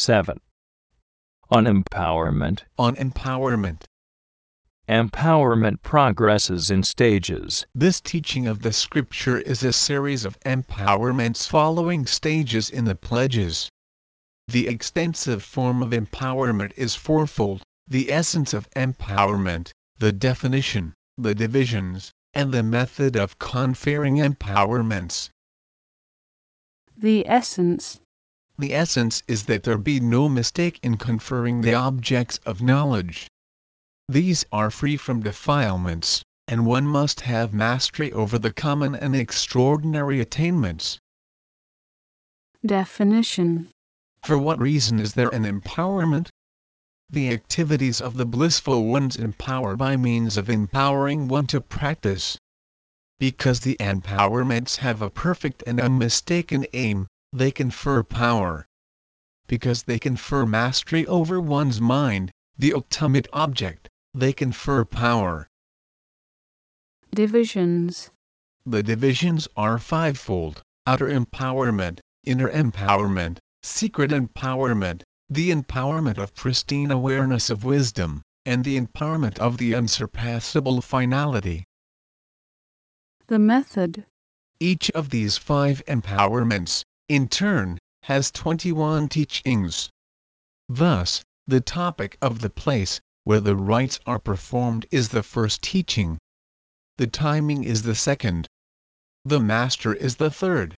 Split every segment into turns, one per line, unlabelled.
7. On empowerment.
On empowerment.
Empowerment progresses in stages.
This teaching of the scripture is a series of empowerments following stages in the pledges. The extensive form of empowerment is fourfold the essence of empowerment, the definition, the divisions, and the method of conferring empowerments.
The essence.
The essence is that there be no mistake in conferring the objects of knowledge. These are free from defilements, and one must have mastery over the common and extraordinary attainments.
Definition.
For what reason is there an empowerment? The activities of the blissful ones empower by means of empowering one to practice. Because the empowerments have a perfect and unmistaken aim, they confer power. Because they confer mastery over one's mind, the ultimate object, they confer power.
Divisions.
The divisions are fivefold outer empowerment, inner empowerment, secret empowerment, the empowerment of pristine awareness of wisdom, and the empowerment of the unsurpassable finality.
The method.
Each of these five empowerments, in turn, has 21 teachings. Thus, the topic of the place where the rites are performed is the first teaching. The timing is the second. The master is the third.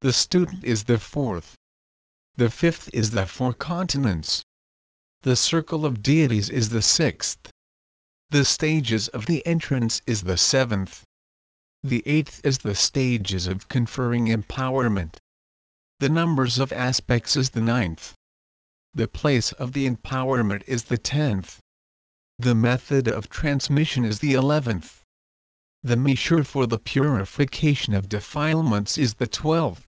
The student is the fourth. The fifth is the four continents. The circle of deities is the sixth. The stages of the entrance is the seventh. The eighth is the stages of conferring empowerment. The numbers of aspects is the ninth. The place of the empowerment is the tenth. The method of transmission is the eleventh. The measure for the purification of defilements is the twelfth.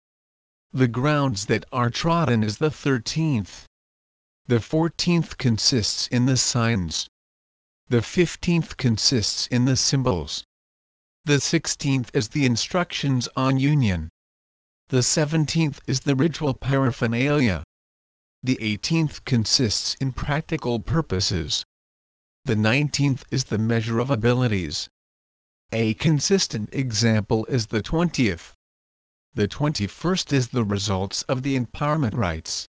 The grounds that are trodden is the thirteenth. The fourteenth consists in the signs. The fifteenth consists in the symbols. The sixteenth is the instructions on union. The seventeenth is the ritual paraphernalia. The eighteenth consists in practical purposes. The nineteenth is the measure of abilities. A consistent example is the twentieth. The 21st is the results of the empowerment rites.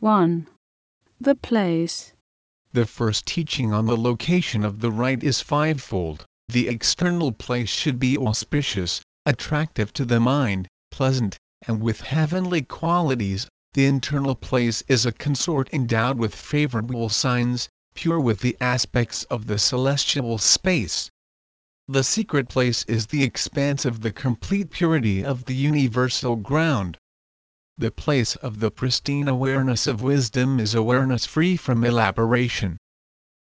1. The place.
The first teaching on the location of the rite is fivefold. The external place should be auspicious, attractive to the mind, pleasant, and with heavenly qualities. The internal place is a consort endowed with favorable signs, pure with the aspects of the celestial space. The secret place is the expanse of the complete purity of the universal ground. The place of the pristine awareness of wisdom is awareness free from elaboration.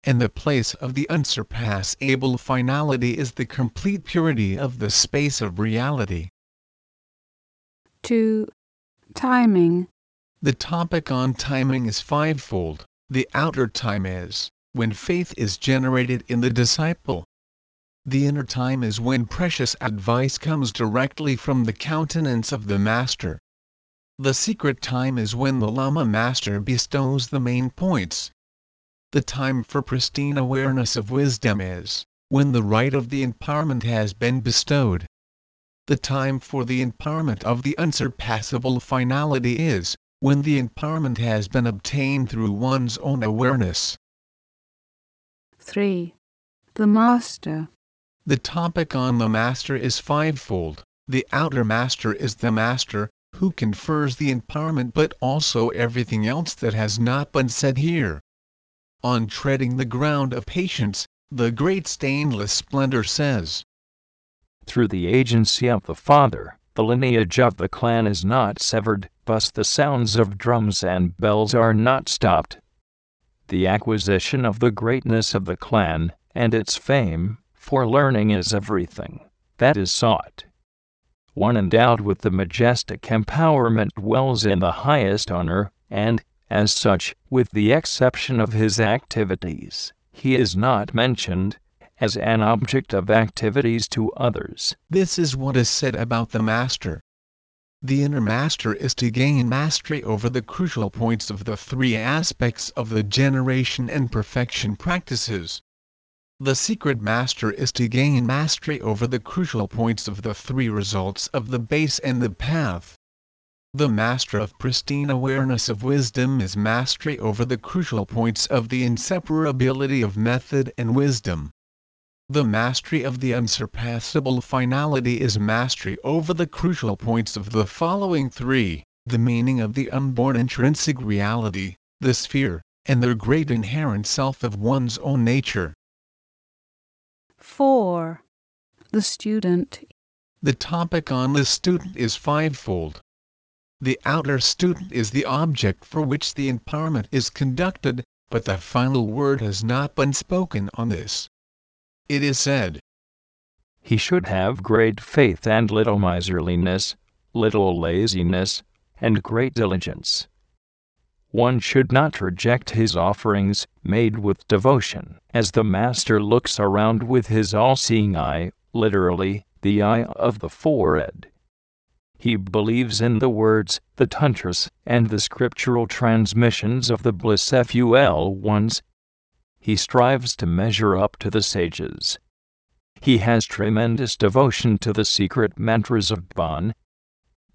And the place of the unsurpassable finality is the complete purity of the space of reality.
2. Timing.
The topic on timing is fivefold. The outer time is when faith is generated in the disciple. The inner time is when precious advice comes directly from the countenance of the Master. The secret time is when the Lama Master bestows the main points. The time for pristine awareness of wisdom is when the right of the empowerment has been bestowed. The time for the empowerment of the unsurpassable finality is when the empowerment has been obtained through one's own awareness.
3. The Master.
The topic on the Master is fivefold. The outer Master is the Master, who confers the empowerment but also everything else that has not been said here. On treading the ground of patience, the great stainless splendor says,
Through the agency of the Father, the lineage of the clan is not severed, thus the sounds of drums and bells are not stopped. The acquisition of the greatness of the clan, and its fame, for learning is everything that is sought. One endowed with the majestic empowerment dwells in the highest honor, and, as such, with the exception of his activities, he is not mentioned as an object of activities to others.
This is what is said about the Master. The inner master is to gain mastery over the crucial points of the three aspects of the generation and perfection practices. The secret master is to gain mastery over the crucial points of the three results of the base and the path. The master of pristine awareness of wisdom is mastery over the crucial points of the inseparability of method and wisdom. The mastery of the unsurpassable finality is mastery over the crucial points of the following three the meaning of the unborn intrinsic reality, the sphere, and the great inherent self of one's own nature.
4. The student.
The topic on the student is fivefold. The outer student is the object for which the empowerment is conducted, but the final word has not been spoken on this. It is said,
He should have great faith and little miserliness, little laziness, and great diligence. One should not reject his offerings, made with devotion, as the Master looks around with his all seeing eye, literally, the eye of the forehead. He believes in the words, the tantras, and the scriptural transmissions of the Blissful ones, he strives to measure up to the sages. He has tremendous devotion to the secret mantras of Bon.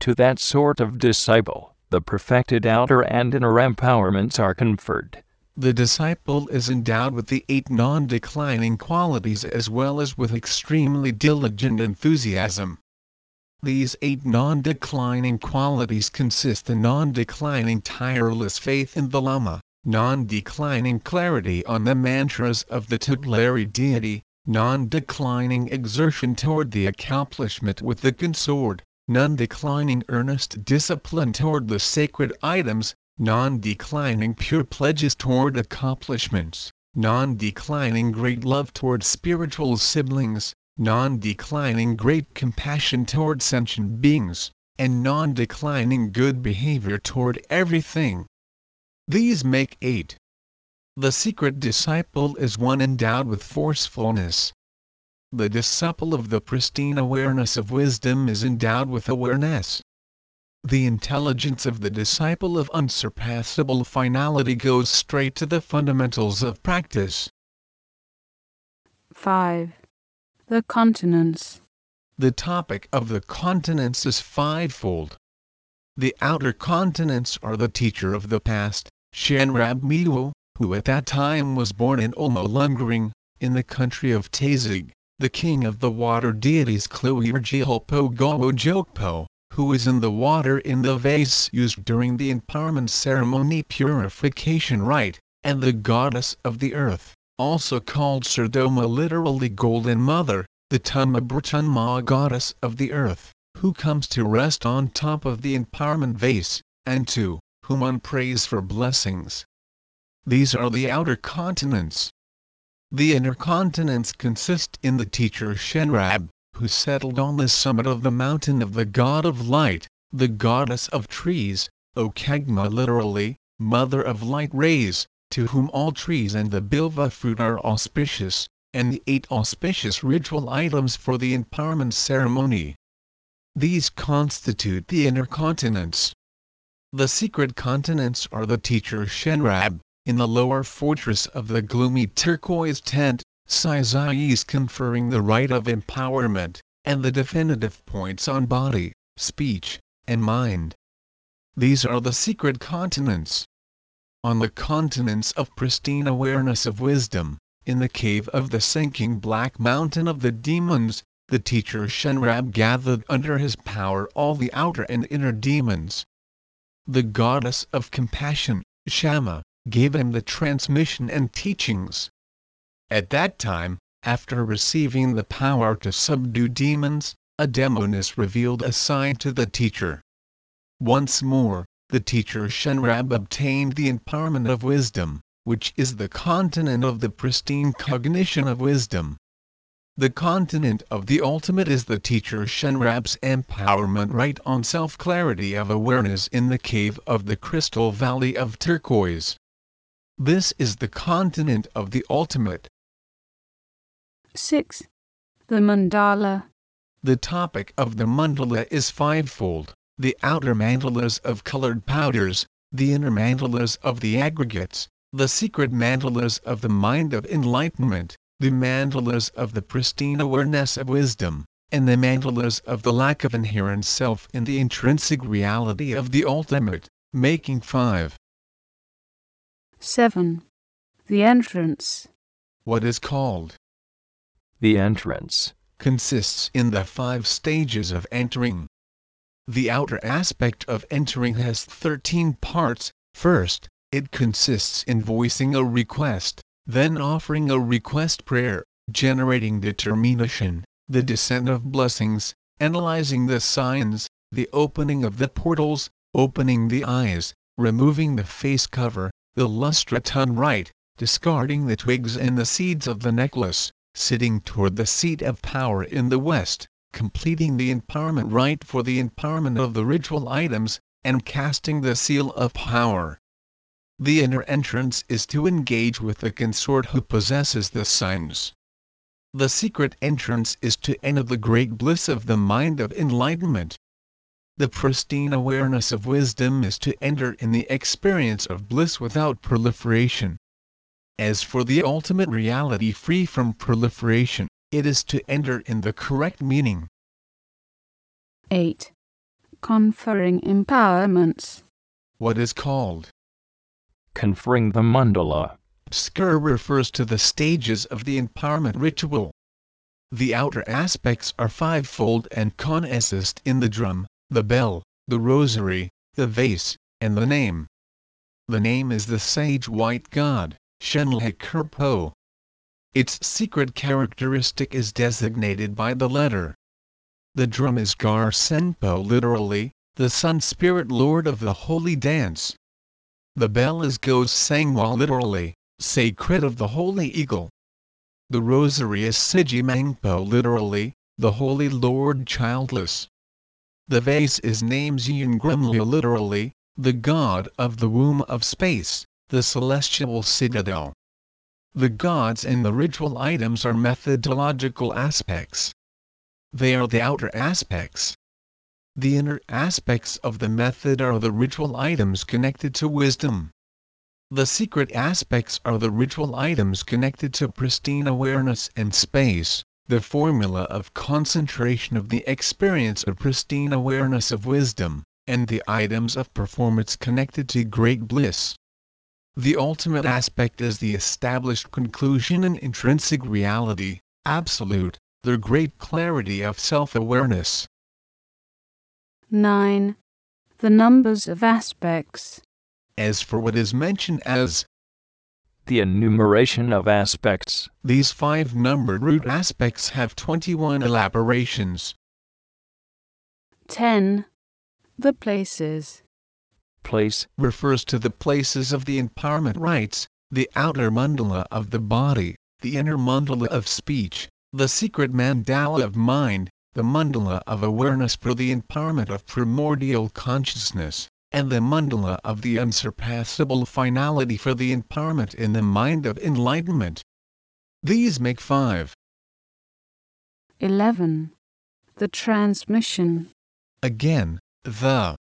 To that sort of disciple, the perfected outer and inner empowerments are conferred.
The disciple is endowed with the eight non declining qualities as well as with extremely diligent enthusiasm. These eight non declining qualities consist in non declining tireless faith in the Lama, non-declining clarity on the mantras of the tutelary deity, non-declining exertion toward the accomplishment with the consort, non-declining earnest discipline toward the sacred items, non-declining pure pledges toward accomplishments, non-declining great love toward spiritual siblings, non-declining great compassion toward sentient beings, and non-declining good behavior toward everything. These make eight. The secret disciple is one endowed with forcefulness. The disciple of the pristine awareness of wisdom is endowed with awareness. The intelligence of the disciple of unsurpassable finality goes straight to the fundamentals of practice.
5. The continents.
The topic of the continents is fivefold. The outer continents are the teacher of the past, Shenrab Miwo, who at that time was born in Olmolungring, in the country of Tazig, the king of the water deities Kluirjilpo Gowo who is in the water in the vase used during the empowerment ceremony purification rite, and the goddess of the earth, also called Serdoma literally Golden Mother, the Tumma goddess of the earth, who comes to rest on top of the empowerment vase, and to whom one prays for blessings. These are the outer continents. The inner continents consist in the teacher Shenrab, who settled on the summit of the mountain of the god of light, the goddess of trees, Okagma literally, mother of light rays, to whom all trees and the bilva fruit are auspicious, and the eight auspicious ritual items for the empowerment ceremony. These constitute the inner continents. The secret continents are the teacher Shenrab, in the lower fortress of the gloomy turquoise tent, Sizais conferring the right of empowerment, and the definitive points on body, speech, and mind. These are the secret continents. On the continents of pristine awareness of wisdom, in the cave of the sinking black mountain of the demons, the teacher Shenrab gathered under his power all the outer and inner demons, the goddess of compassion, Shama, gave him the transmission and teachings. At that time, after receiving the power to subdue demons, a demoness revealed a sign to the teacher. Once more, the teacher Shenrab obtained the empowerment of wisdom, which is the continent of the pristine cognition of wisdom. The continent of the ultimate is the teacher Shenrab's empowerment right on self-clarity of awareness in the cave of the crystal valley of turquoise. This is the continent of the ultimate.
6. The mandala.
The topic of the mandala is fivefold. The outer mandalas of colored powders, the inner mandalas of the aggregates, the secret mandalas of the mind of enlightenment, the mandalas of the pristine awareness of wisdom, and the mandalas of the lack of inherent self in the intrinsic reality of the ultimate, making five.
7. The entrance.
What is called
The entrance
consists in the five stages of entering. The outer aspect of entering has 13 parts. First, it consists in voicing a request, then offering a request prayer, generating determination, the descent of blessings, analyzing the signs, the opening of the portals, opening the eyes, removing the face cover, the lustration rite, discarding the twigs and the seeds of the necklace, sitting toward the seat of power in the west, completing the empowerment rite for the empowerment of the ritual items, and casting the seal of power. The inner entrance is to engage with the consort who possesses the signs. The secret entrance is to enter the great bliss of the mind of enlightenment. The pristine awareness of wisdom is to enter in the experience of bliss without proliferation. As for the ultimate reality free from proliferation, it is to enter in the correct meaning.
8. Conferring empowerments.
What is called
conferring the mandala.
Skr refers to the stages of the empowerment ritual. The outer aspects are fivefold and consist in the drum, the bell, the rosary, the vase, and the name. The name is the sage white god, Shenlhe Kurpo. Its secret characteristic is designated by the letter. The drum is Gar Senpo literally, the Sun Spirit Lord of the Holy Dance. The bell is Gos Sangwa literally, sacred of the Holy Eagle. The rosary is Siji Mangpo literally, the Holy Lord Childless. The vase is named Yin Grimlia literally, the God of the Womb of Space, the Celestial Citadel. The gods and the ritual items are methodological aspects. They are the outer aspects. The inner aspects of the method are the ritual items connected to wisdom. The secret aspects are the ritual items connected to pristine awareness and space, the formula of concentration of the experience of pristine awareness of wisdom, and the items of performance connected to great bliss. The ultimate aspect is the established conclusion in intrinsic reality, absolute, the great clarity of self awareness.
9. The numbers of aspects.
As for what is mentioned as
The enumeration of aspects.
these five numbered root aspects have 21 elaborations.
10. The places.
Place
refers to the places of the empowerment rites, the outer mandala of the body, the inner mandala of speech, the secret mandala of mind, the mandala of awareness for the empowerment of primordial consciousness, and the mandala of the unsurpassable finality for the empowerment in the mind of enlightenment. These make five.
11. The transmission.
Again, the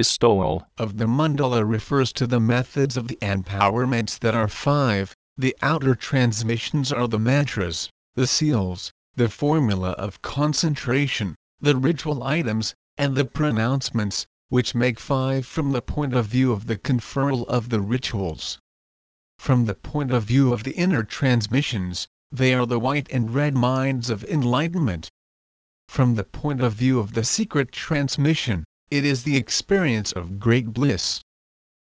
bestowal
of the mandala refers to the methods of the empowerments that are five. The outer transmissions are the mantras, the seals, the formula of concentration, the ritual items, and the pronouncements, which make five from the point of view of the conferral of the rituals. From the point of view of the inner transmissions, they are the white and red minds of enlightenment. From the point of view of the secret transmission, it is the experience of great bliss.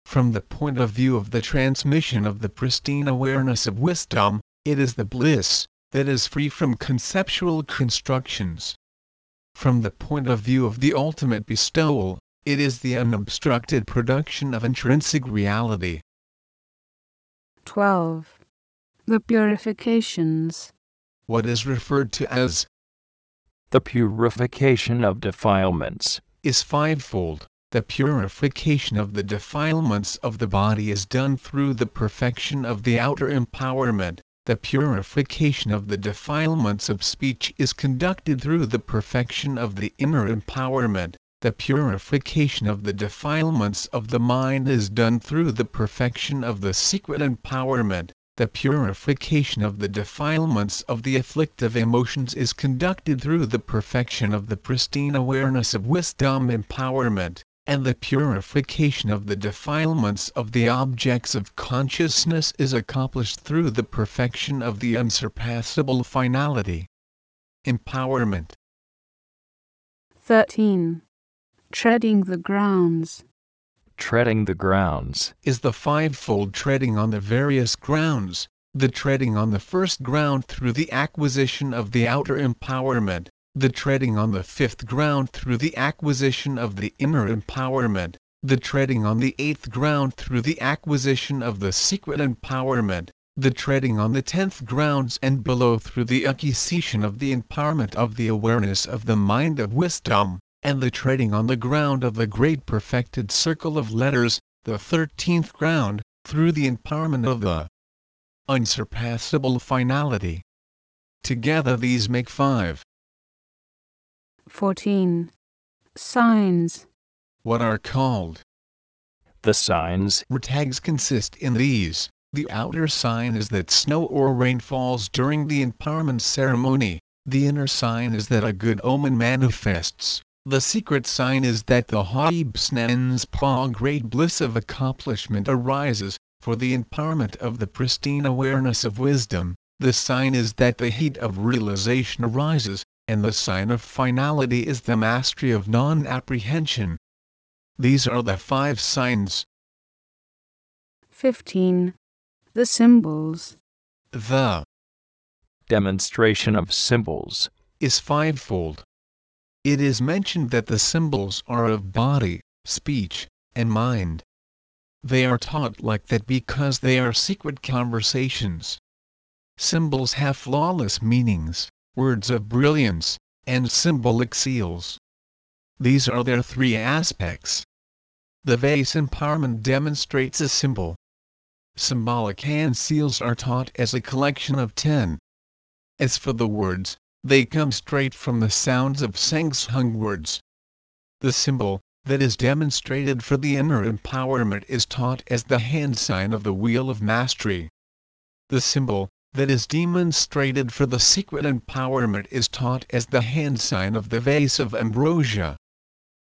From the point of view of the transmission of the pristine awareness of wisdom, it is the bliss that is free from conceptual constructions. From the point of view of the ultimate bestowal, it is the unobstructed production of intrinsic reality.
12. The purifications.
What is referred to as
the purification of defilements.
Is fivefold. The purification of the defilements of the body is done through the perfection of the outer empowerment. The purification of the defilements of speech is conducted through the perfection of the inner empowerment. the purification of the defilements of the mind is done through the perfection of the secret empowerment, the purification of the defilements of the afflictive emotions is conducted through the perfection of the pristine awareness of wisdom empowerment, and the purification of the defilements of the objects of consciousness is accomplished through the perfection of the unsurpassable finality. Empowerment
13. Treading the grounds.
Treading the grounds,
is the fivefold treading on the various grounds, the treading on the first ground through the acquisition of the outer empowerment, the treading on the fifth ground through the acquisition of the inner empowerment, the treading on the eighth ground through the acquisition of the secret empowerment, the treading on the tenth grounds and below through the acquisition of the empowerment of the awareness of the mind of wisdom and the treading on the ground of the great perfected circle of letters, the thirteenth ground, through the empowerment of the unsurpassable finality. Together these make five.
14. Signs.
What are called
the signs,
tags consist in these. The outer sign is that snow or rain falls during the empowerment ceremony. The inner sign is that a good omen manifests. The secret sign is that the Haibsnens Pa great bliss of accomplishment arises, for the empowerment of the pristine awareness of wisdom. The sign is that the heat of realization arises, and the sign of finality is the mastery of non apprehension. These are the five signs.
15. The symbols.
The
demonstration of symbols,
is fivefold. It is mentioned that the symbols are of body, speech, and mind. They are taught like that because they are secret conversations. Symbols have flawless meanings, words of brilliance, and symbolic seals. These are their three aspects. The vase empowerment demonstrates a symbol. Symbolic hand seals are taught as a collection of ten. As for the words, they come straight from the sounds of Zhangzhung words. The symbol, that is demonstrated for the inner empowerment is taught as the hand sign of the wheel of mastery. The symbol, that is demonstrated for the secret empowerment is taught as the hand sign of the vase of ambrosia.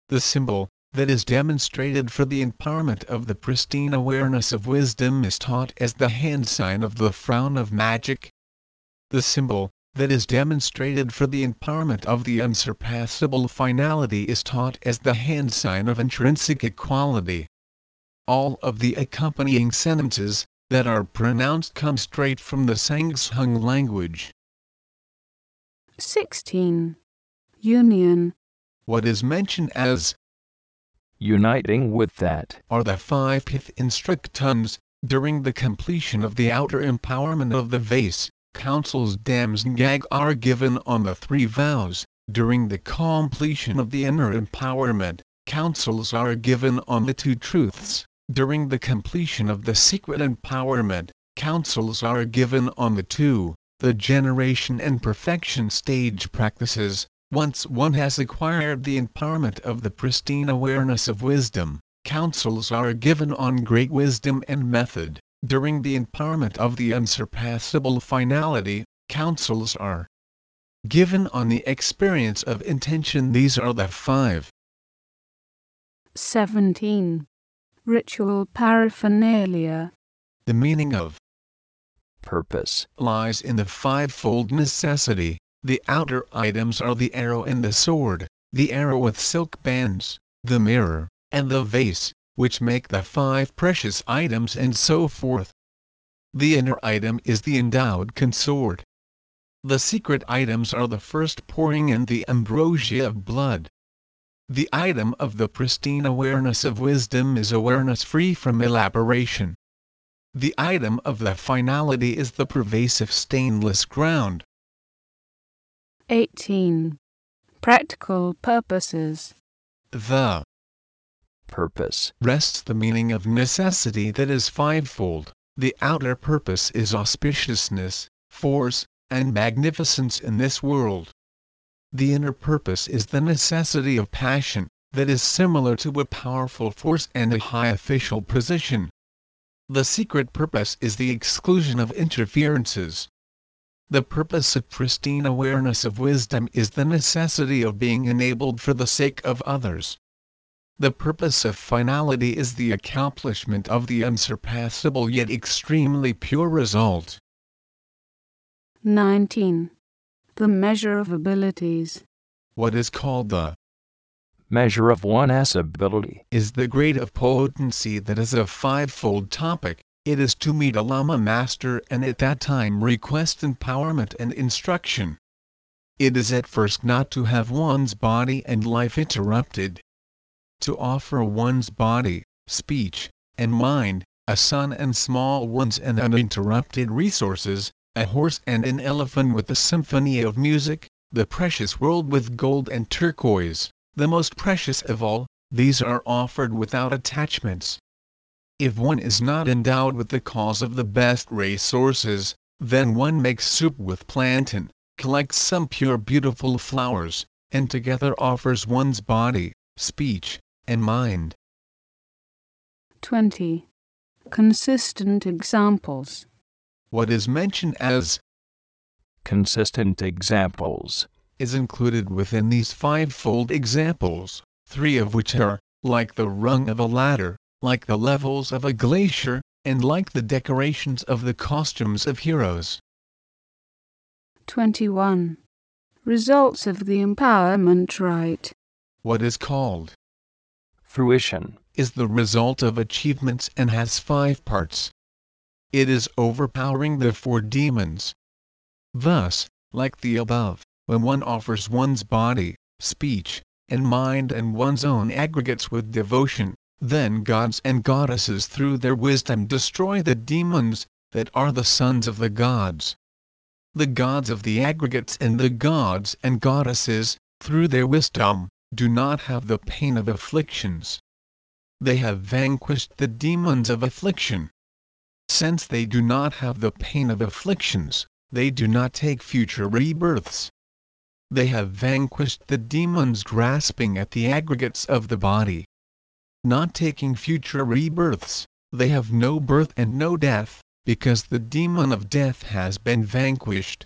The symbol, that is demonstrated for the empowerment of the pristine awareness of wisdom is taught as the hand sign of the frown of magic. The symbol, that is demonstrated for the empowerment of the unsurpassable finality is taught as the hand sign of intrinsic equality. All of the accompanying sentences that are pronounced come straight from the Zhangzhung language.
16. Union.
What is mentioned as
uniting with that
are the five pith instructums during the completion of the outer empowerment of the vase counsels Damsgag are given on the three vows, during the completion of the inner empowerment, counsels are given on the two truths, during the completion of the secret empowerment, counsels are given on the two, the generation and perfection stage practices, once one has acquired the empowerment of the pristine awareness of wisdom, counsels are given on great wisdom and method during the empowerment of the unsurpassable finality, counsels are given on the experience of intention. These are the five.
17. Ritual paraphernalia.
The meaning of
purpose
lies in the fivefold necessity. The outer items are the arrow and the sword, the arrow with silk bands, the mirror, and the vase which make the five precious items and so forth. The inner item is the endowed consort. The secret items are the first pouring and the ambrosia of blood. The item of the pristine awareness of wisdom is awareness free from elaboration. The item of the finality is the pervasive stainless ground.
18. Practical purposes.
The
purpose
rests the meaning of necessity that is fivefold. The outer purpose is auspiciousness, force, and magnificence in this world. The inner purpose is the necessity of passion, that is similar to a powerful force and a high official position. The secret purpose is the exclusion of interferences. The purpose of pristine awareness of wisdom is the necessity of being enabled for the sake of others. The purpose of finality is the accomplishment of the unsurpassable yet extremely pure result.
19. The measure of abilities.
What is called the
measure of one's ability
is the grade of potency that is a fivefold topic. It is to meet a Lama master and at that time request empowerment and instruction. It is at first not to have one's body and life interrupted. To offer one's body, speech, and mind, a son and small ones and uninterrupted resources, a horse and an elephant with a symphony of music, the precious world with gold and turquoise, the most precious of all, these are offered without attachments. If one is not endowed with the cause of the best resources, then one makes soup with plantain, collects some pure beautiful flowers, and together offers one's body, speech, and mind.
20. Consistent examples.
What is mentioned as
consistent examples
is included within these fivefold examples, three of which are, like the rung of a ladder, like the levels of a glacier, and like the decorations of the costumes of heroes.
21. Results of the empowerment rite.
What is called
fruition
is the result of achievements and has five parts. It is overpowering the four demons. Thus, like the above, when one offers one's body, speech, and mind and one's own aggregates with devotion, then gods and goddesses through their wisdom destroy the demons that are the sons of the gods. The gods of the aggregates and the gods and goddesses, through their wisdom, do not have the pain of afflictions. They have vanquished the demons of affliction. Since they do not have the pain of afflictions, they do not take future rebirths. They have vanquished the demons grasping at the aggregates of the body. Not taking future rebirths, they have no birth and no death, because the demon of death has been vanquished.